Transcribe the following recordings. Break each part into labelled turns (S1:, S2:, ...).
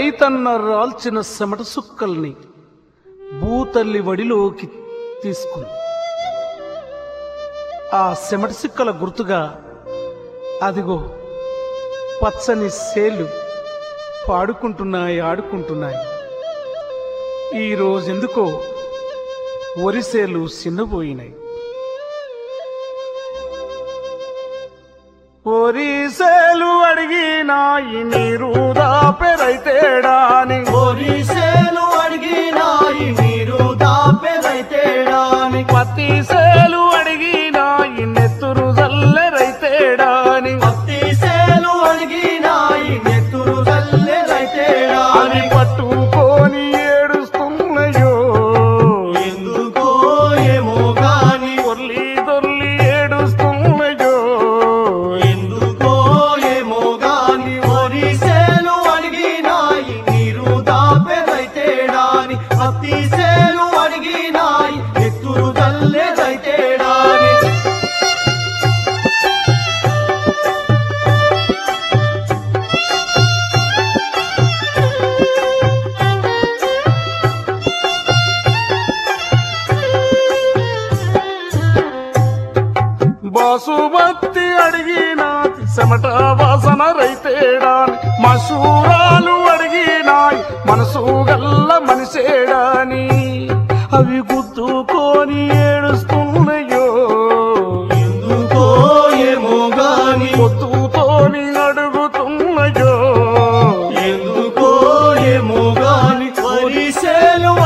S1: రైతన్న రాల్చిన సెమట సుక్కల్ని భూతల్లి వడిలోకి తీసుకుంది ఆ సెమట సుక్కల గుర్తుగా అదిగో పచ్చని సేలు పాడుకుంటున్నాయి ఆడుకుంటున్నాయి. ఈ రోజెందుకో వరిసేలు చిన్నపోయినాయి ఒరిసేలు అడిగినాయి నీరు దాపెరైతేడాని.
S2: పోలీసేలు అడిగినాయి మీరు దాపెదైతేడాని
S1: పత్తి సేలు బాసుమతి అడిగినాది చెమట వాసన రైతేడాని. మసూరాలు అడిగినాయి మనసు గల్ల మనిషేడాని. అవి గుద్దుకొని ఏడుస్తున్నాయో.
S2: ఎందుకో ఏమో గాని
S1: పొద్దుతోని అడుగుతున్నాయో
S2: ఎందుకో ఏమో గాని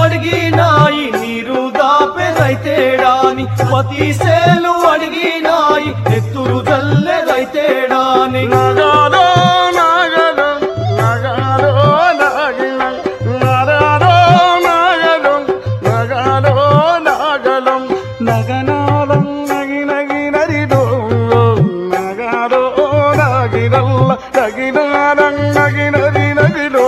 S2: అడిగినాయి నీరు దాపెదైతేడాని పతిసేలు
S1: నగినారం నగి నరి నగిలో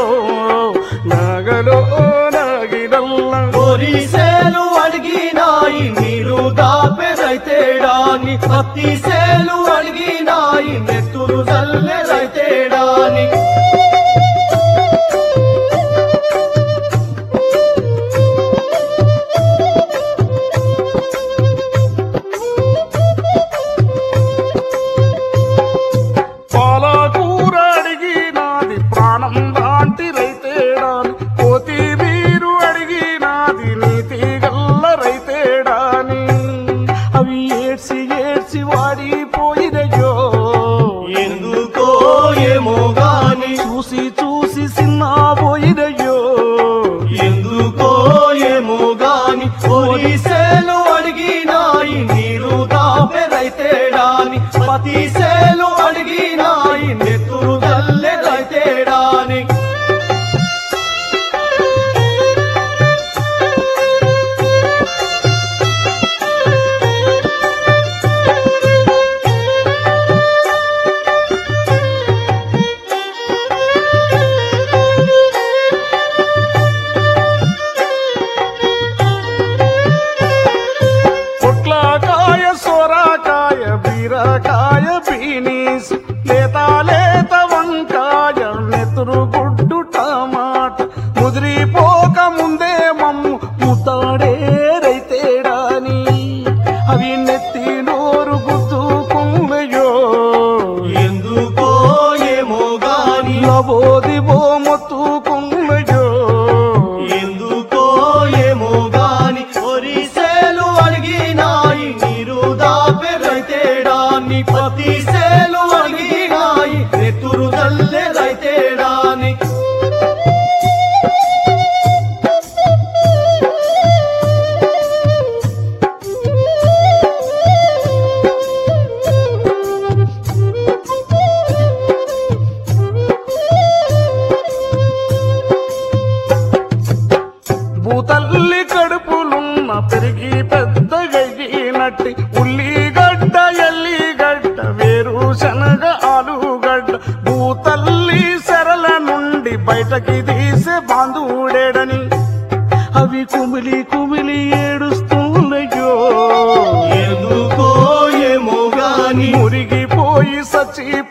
S2: అడిగినాయి నీరు దాపెదైతేడాని పతిసేలు అడిగినాయి నెత్తురు చల్లెదైతేడాని దాపెదైతేడాని పతిసేలు అడిగినాయి నెత్తురు
S1: ముదిరిపోక ముందే మమ్ము ముతాడే రైతేడాని. అవి నెత్తి నోరు గుద్దుకున్నయో
S2: ఎందుకో ఏమో గాని.
S1: లబోదిబో మొత్తుకున్నయో
S2: ఎందుకో ఏమో గాని. పోలీసేలు అడిగినాయి నీరు దాపెదైతేడాని పతిసేలు
S1: బయటకి తీసే బాంధుడేడని అవి కుమిలి కుమిలి ఏడుస్తున్నాయో
S2: ఎందుకో ఏమో గాని
S1: మురిగిపోయి చచ్చిపోయినయో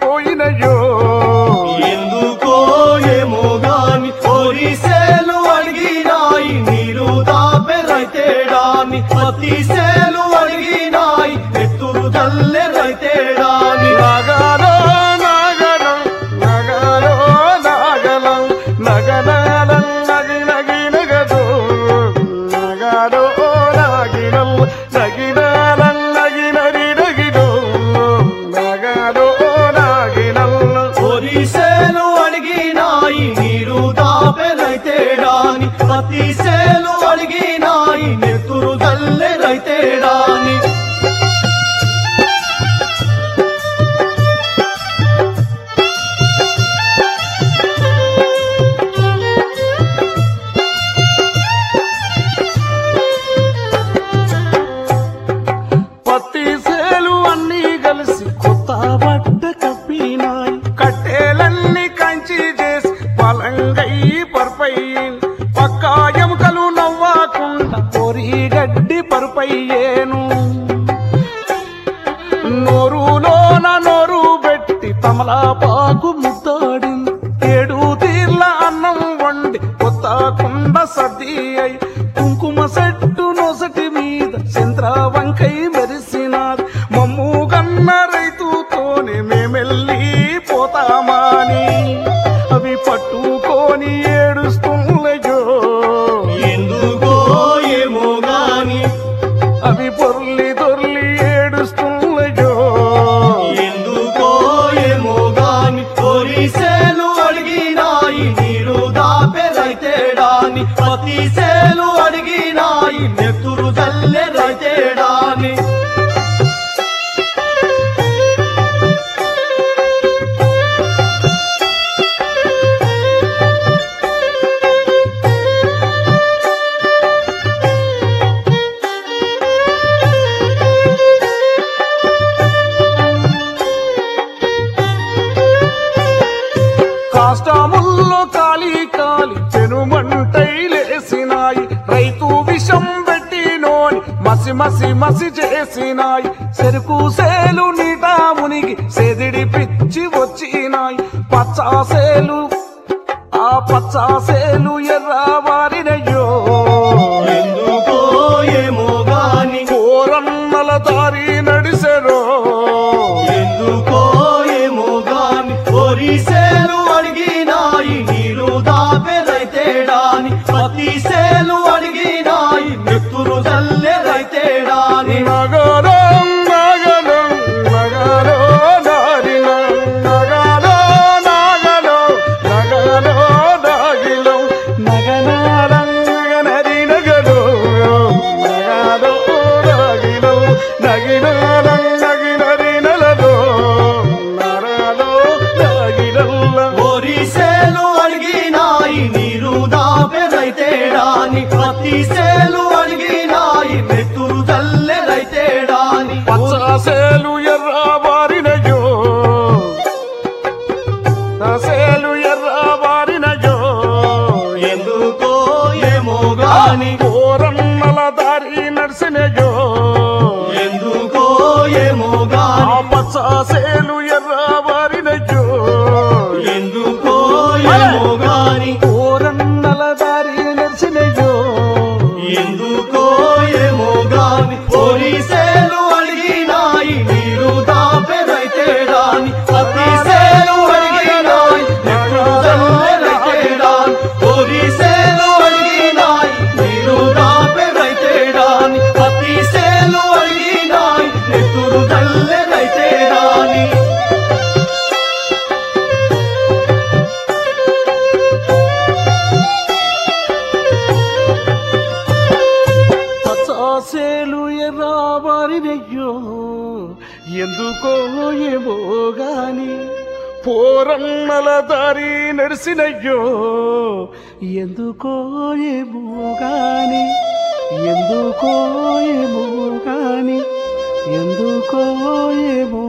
S1: తగిన పరుపై. పక్కా ఎముకలు నవ్వాకుండా పొరి గడ్డి పరుపయ్యేను. నోరులోన నోరు పెట్టి తమలపాకు ముద్దాడి ఏడు తీర్ల అన్నం వండి కొత్త కుండ సర్ది అయి కుంకుమ సెట్టు నొసటి మీద చంద్ర వంకై దొర్లి దొర్లి ఏడుస్తున్నయో
S2: ఎందుకో ఏమో గాని పోలీసేలు అడిగినాయి నీరు దాపెరైతే డాని పతిసే
S1: గ్రామంలో కాలి కాలి చెనుమంటై లేసినాయి. రైతు విషం పెట్టినోని మసి మసి మసి చేసినాయి. చెరుకు సేలు నీటా మునిగి సెదిడి పిచ్చి వచ్చినాయి. పచ్చాసేలు ఆ పచ్చాసేలు
S2: ఎర్రవారి గాని
S1: పోరమ్మల దారి నడిసినయ్యో ఎందుకో ఏమో గాని ఎందుకో ఏమో గాని ఎందుకో ఏమో